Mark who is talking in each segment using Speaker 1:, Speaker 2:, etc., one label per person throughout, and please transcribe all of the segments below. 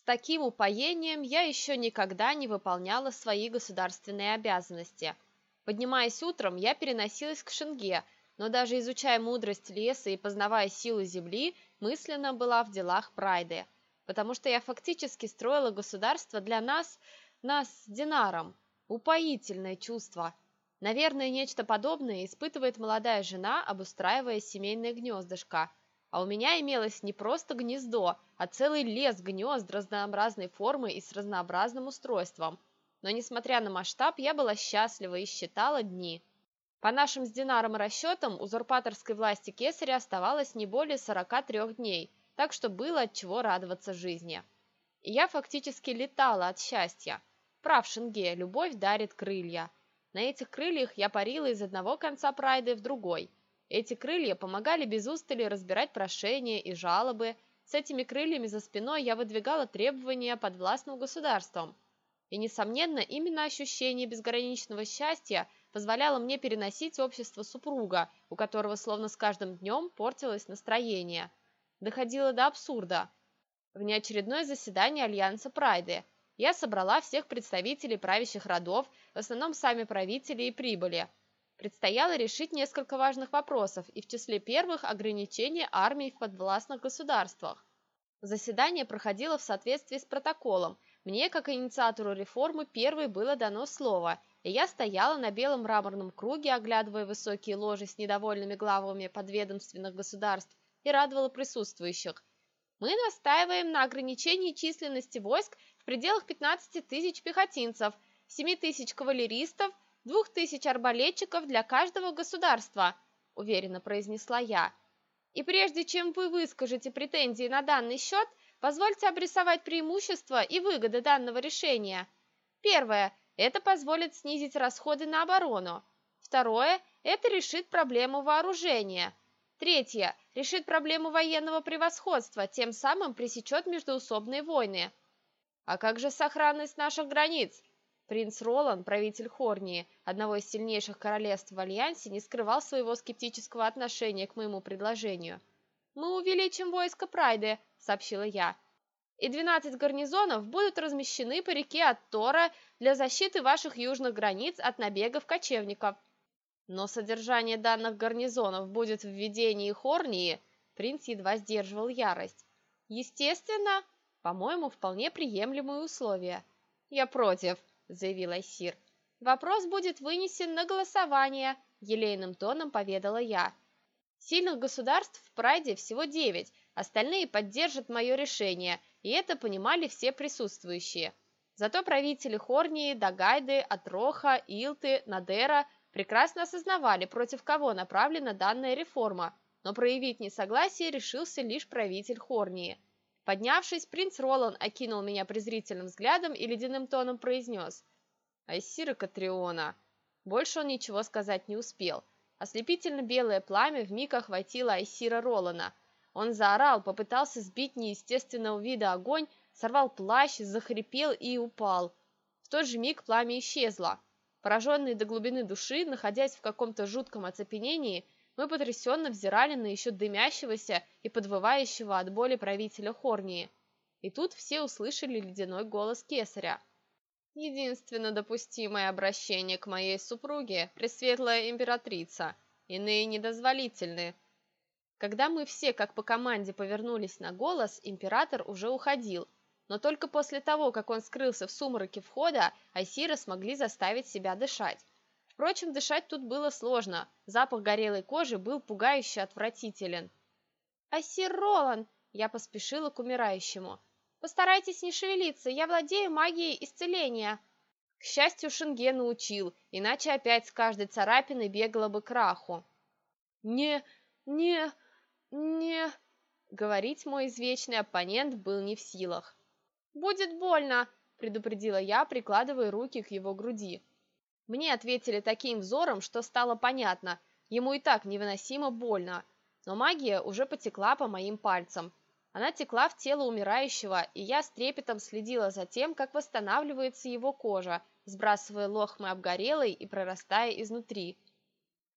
Speaker 1: С таким упоением я еще никогда не выполняла свои государственные обязанности. Поднимаясь утром, я переносилась к Шенге, но даже изучая мудрость леса и познавая силу земли, мысленно была в делах Прайды, потому что я фактически строила государство для нас, нас с Динаром. Упоительное чувство. Наверное, нечто подобное испытывает молодая жена, обустраивая семейное гнездышко – а у меня имелось не просто гнездо, а целый лес гнезд разнообразной формы и с разнообразным устройством. Но, несмотря на масштаб, я была счастлива и считала дни. По нашим с Динаром расчетам, узурпаторской власти Кесаря оставалось не более 43 дней, так что было от чего радоваться жизни. И я фактически летала от счастья. Прав Шенге, любовь дарит крылья. На этих крыльях я парила из одного конца прайды в другой – эти крылья помогали без устали разбирать прошения и жалобы. С этими крыльями за спиной я выдвигала требования подвластным государством. И, несомненно, именно ощущение безграничного счастья позволяло мне переносить общество супруга, у которого словно с каждым днем портилось настроение. Доходило до абсурда. В неочередное заседание Альянса Прайды я собрала всех представителей правящих родов, в основном сами правители и прибыли – Предстояло решить несколько важных вопросов, и в числе первых – ограничение армии в подвластных государствах. Заседание проходило в соответствии с протоколом. Мне, как инициатору реформы, первой было дано слово, и я стояла на белом мраморном круге, оглядывая высокие ложи с недовольными главами подведомственных государств, и радовала присутствующих. Мы настаиваем на ограничении численности войск в пределах 15 тысяч пехотинцев, 7 тысяч кавалеристов – двух тысяч арбалетчиков для каждого государства», – уверенно произнесла я. «И прежде чем вы выскажете претензии на данный счет, позвольте обрисовать преимущества и выгоды данного решения. Первое – это позволит снизить расходы на оборону. Второе – это решит проблему вооружения. Третье – решит проблему военного превосходства, тем самым пресечет междоусобные войны. А как же сохранность наших границ? Принц Ролан, правитель Хорнии, одного из сильнейших королевств в Альянсе, не скрывал своего скептического отношения к моему предложению. «Мы увеличим войско Прайды», — сообщила я. «И 12 гарнизонов будут размещены по реке Аттора для защиты ваших южных границ от набегов кочевников». Но содержание данных гарнизонов будет в ведении Хорнии, принц едва сдерживал ярость. Естественно, по-моему, вполне приемлемые условия. Я против, заявил Айсир. «Вопрос будет вынесен на голосование», – елейным тоном поведала я. «Сильных государств в Прайде всего девять, остальные поддержат мое решение, и это понимали все присутствующие. Зато правители Хорнии, Дагайды, Атроха, Илты, Надера прекрасно осознавали, против кого направлена данная реформа, но проявить несогласие решился лишь правитель Хорнии – Поднявшись, принц Ролан окинул меня презрительным взглядом и ледяным тоном произнес «Айсира Катриона». Больше он ничего сказать не успел. Ослепительно белое пламя вмиг охватило Айсира Ролана. Он заорал, попытался сбить неестественного вида огонь, сорвал плащ, захрипел и упал. В тот же миг пламя исчезло. Пораженные до глубины души, находясь в каком-то жутком оцепенении, мы потрясенно взирали на еще дымящегося и подвывающего от боли правителя Хорнии. И тут все услышали ледяной голос кесаря. «Единственно допустимое обращение к моей супруге, Пресветлая Императрица, иные недозволительны». Когда мы все, как по команде, повернулись на голос, император уже уходил, но только после того, как он скрылся в сумраке входа, Айсира смогли заставить себя дышать. Впрочем, дышать тут было сложно. Запах горелой кожи был пугающе отвратителен. «Ассир Ролан!» Я поспешила к умирающему. «Постарайтесь не шевелиться, я владею магией исцеления!» К счастью, Шенген научил, иначе опять с каждой царапины бегала бы краху. «Не, не, не...» Говорить мой извечный оппонент был не в силах. «Будет больно!» – предупредила я, прикладывая руки к его груди. Мне ответили таким взором, что стало понятно, ему и так невыносимо больно. Но магия уже потекла по моим пальцам. Она текла в тело умирающего, и я с трепетом следила за тем, как восстанавливается его кожа, сбрасывая лохмы обгорелой и прорастая изнутри.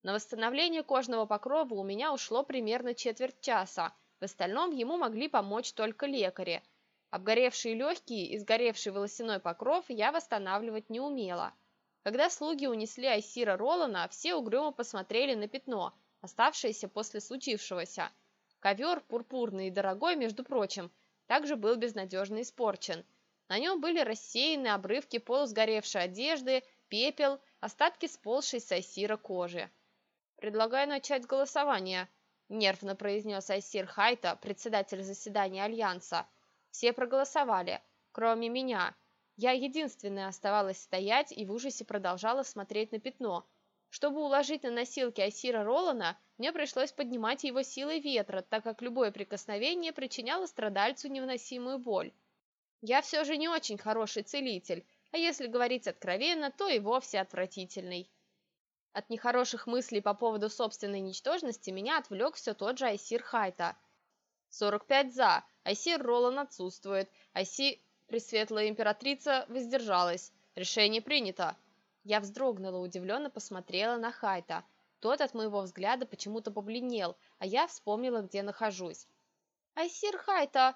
Speaker 1: На восстановление кожного покрова у меня ушло примерно четверть часа, в остальном ему могли помочь только лекари. Обгоревшие легкие и сгоревший волосяной покров я восстанавливать не умела. Когда слуги унесли Айсира Ролана, все угрюмо посмотрели на пятно, оставшееся после случившегося. Ковер, пурпурный и дорогой, между прочим, также был безнадежно испорчен. На нем были рассеяны обрывки полусгоревшей одежды, пепел, остатки сползшей с Айсира кожи. «Предлагаю начать голосование», – нервно произнес Айсир Хайта, председатель заседания Альянса. Все проголосовали, кроме меня. Я единственная оставалась стоять и в ужасе продолжала смотреть на пятно. Чтобы уложить на носилки Айсира Ролана, мне пришлось поднимать его силой ветра, так как любое прикосновение причиняло страдальцу невыносимую боль. Я все же не очень хороший целитель, а если говорить откровенно, то и вовсе отвратительный. От нехороших мыслей по поводу собственной ничтожности меня отвлек все тот же Айсир Хайта. 45 за, Айси Ролан отсутствует. Айси, Пресветлая Императрица, воздержалась. Решение принято. Я вздрогнула, удивленно посмотрела на Хайта. Тот от моего взгляда почему-то побледнел, а я вспомнила, где нахожусь. «Айсир Хайта!»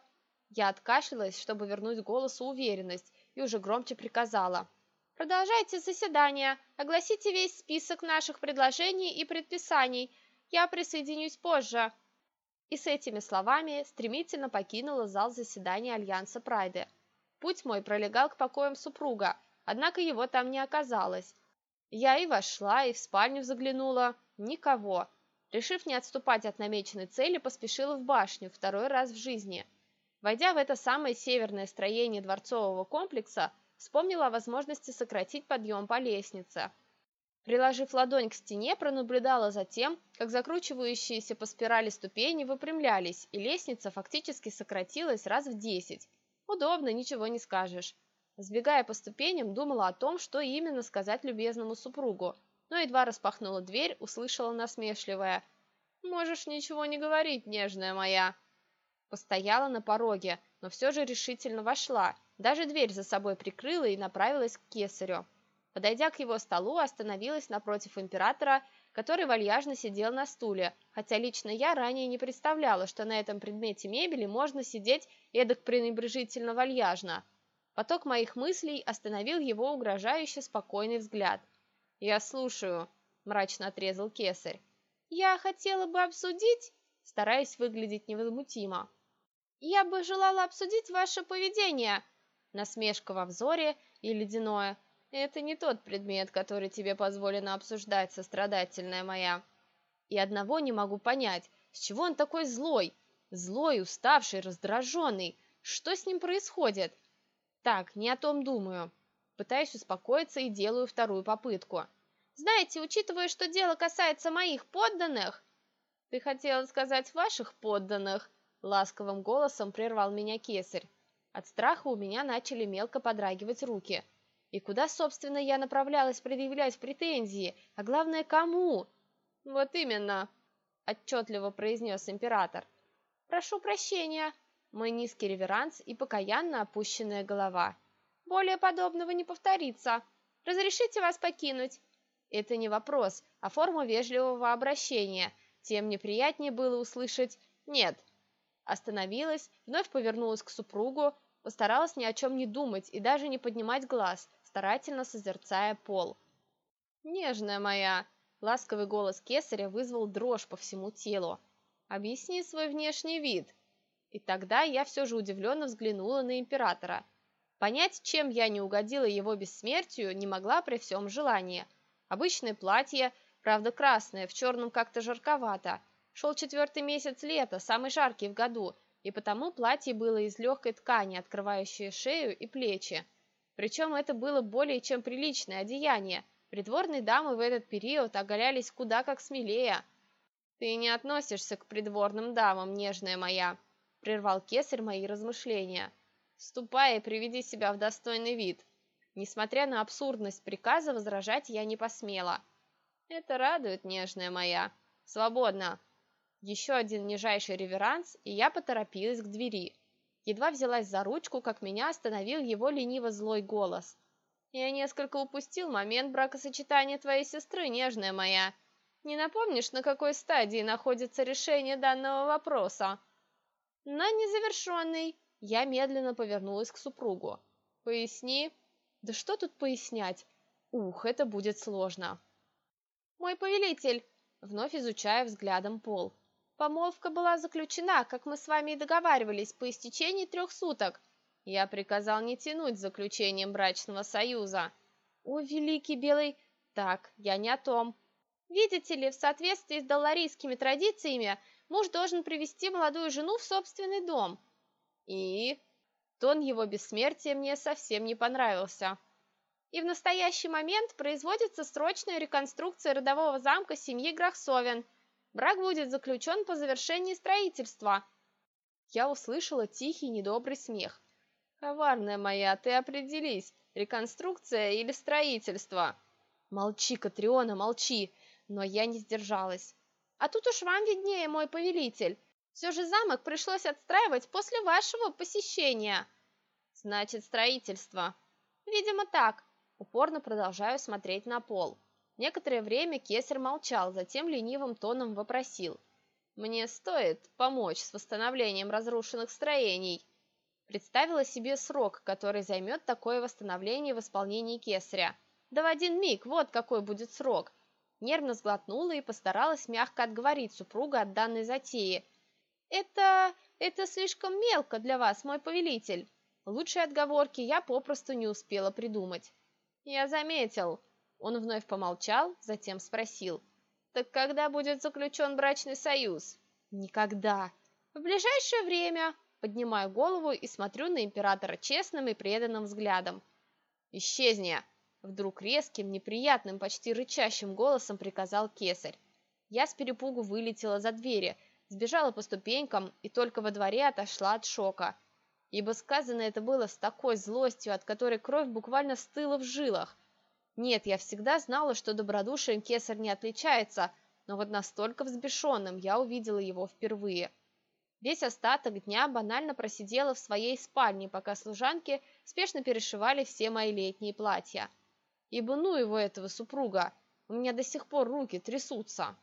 Speaker 1: Я откашлялась, чтобы вернуть голосу уверенность, и уже громче приказала. «Продолжайте заседание, огласите весь список наших предложений и предписаний. Я присоединюсь позже» и с этими словами стремительно покинула зал заседания Альянса Прайды. Путь мой пролегал к покоям супруга, однако его там не оказалось. Я и вошла, и в спальню заглянула. Никого. Решив не отступать от намеченной цели, поспешила в башню второй раз в жизни. Войдя в это самое северное строение дворцового комплекса, вспомнила о возможности сократить подъем по лестнице. Приложив ладонь к стене, пронаблюдала за тем, как закручивающиеся по спирали ступени выпрямлялись, и лестница фактически сократилась раз в десять. Удобно, ничего не скажешь. Сбегая по ступеням, думала о том, что именно сказать любезному супругу, но едва распахнула дверь, услышала насмешливое «Можешь ничего не говорить, нежная моя». Постояла на пороге, но все же решительно вошла, даже дверь за собой прикрыла и направилась к кесарю. Подойдя к его столу, остановилась напротив императора, который вальяжно сидел на стуле, хотя лично я ранее не представляла, что на этом предмете мебели можно сидеть эдак пренебрежительно вальяжно. Поток моих мыслей остановил его угрожающе спокойный взгляд. «Я слушаю», – мрачно отрезал кесарь. «Я хотела бы обсудить», стараясь выглядеть невозмутимо. «Я бы желала обсудить ваше поведение», насмешка во взоре и ледяное – это не тот предмет, который тебе позволено обсуждать, сострадательная моя. И одного не могу понять, с чего он такой злой? Злой, уставший, раздраженный. Что с ним происходит? Так, не о том думаю. Пытаюсь успокоиться и делаю вторую попытку. Знаете, учитывая, что дело касается моих подданных... Ты хотела сказать ваших подданных? Ласковым голосом прервал меня кесарь. От страха у меня начали мелко подрагивать руки – и куда, собственно, я направлялась предъявлять претензии, а главное, кому? Вот именно, отчетливо произнес император. Прошу прощения, мой низкий реверанс и покаянно опущенная голова. Более подобного не повторится. Разрешите вас покинуть? Это не вопрос, а форма вежливого обращения. Тем неприятнее было услышать «нет». Остановилась, вновь повернулась к супругу, постаралась ни о чем не думать и даже не поднимать глаз, старательно созерцая пол. «Нежная моя!» – ласковый голос кесаря вызвал дрожь по всему телу. «Объясни свой внешний вид!» И тогда я все же удивленно взглянула на императора. Понять, чем я не угодила его бессмертию, не могла при всем желании. Обычное платье, правда красное, в черном как-то жарковато. Шел четвертый месяц лета, самый жаркий в году, и потому платье было из легкой ткани, открывающей шею и плечи. Причем это было более чем приличное одеяние. Придворные дамы в этот период оголялись куда как смелее. «Ты не относишься к придворным дамам, нежная моя», — прервал кесарь мои размышления. «Ступай и приведи себя в достойный вид». Несмотря на абсурдность приказа, возражать я не посмела. «Это радует, нежная моя. Свободно». Еще один нижайший реверанс, и я поторопилась к двери. Едва взялась за ручку, как меня остановил его лениво злой голос. «Я несколько упустил момент бракосочетания твоей сестры, нежная моя. Не напомнишь, на какой стадии находится решение данного вопроса?» «На незавершенной», Я медленно повернулась к супругу. «Поясни». «Да что тут пояснять? Ух, это будет сложно». «Мой повелитель!» Вновь изучая взглядом пол. «Помолвка была заключена, как мы с вами и договаривались, по истечении трех суток. Я приказал не тянуть с заключением брачного союза». «О, великий белый...» «Так, я не о том». «Видите ли, в соответствии с долларийскими традициями, муж должен привести молодую жену в собственный дом». «И...» Тон его бессмертия мне совсем не понравился. И в настоящий момент производится срочная реконструкция родового замка семьи Грахсовен. Брак будет заключен по завершении строительства. Я услышала тихий недобрый смех. «Коварная моя, ты определись, реконструкция или строительство?» «Молчи, Катриона, молчи!» Но я не сдержалась. «А тут уж вам виднее, мой повелитель. Все же замок пришлось отстраивать после вашего посещения. Значит, строительство. Видимо, так. Упорно продолжаю смотреть на пол. Некоторое время Кесарь молчал, затем ленивым тоном вопросил. «Мне стоит помочь с восстановлением разрушенных строений?» Представила себе срок, который займет такое восстановление в исполнении Кесаря. Да в один миг, вот какой будет срок. Нервно сглотнула и постаралась мягко отговорить супруга от данной затеи – «Это... это слишком мелко для вас, мой повелитель!» Лучшей отговорки я попросту не успела придумать. «Я заметил». Он вновь помолчал, затем спросил. «Так когда будет заключен брачный союз?» «Никогда». «В ближайшее время». Поднимаю голову и смотрю на императора честным и преданным взглядом. «Исчезни!» Вдруг резким, неприятным, почти рычащим голосом приказал кесарь. Я с перепугу вылетела за двери, сбежала по ступенькам и только во дворе отошла от шока, ибо сказано это было с такой злостью, от которой кровь буквально стыла в жилах. Нет, я всегда знала, что добродушием кесарь не отличается, но вот настолько взбешенным я увидела его впервые. Весь остаток дня банально просидела в своей спальне, пока служанки спешно перешивали все мои летние платья. Ибо ну его этого супруга, у меня до сих пор руки трясутся.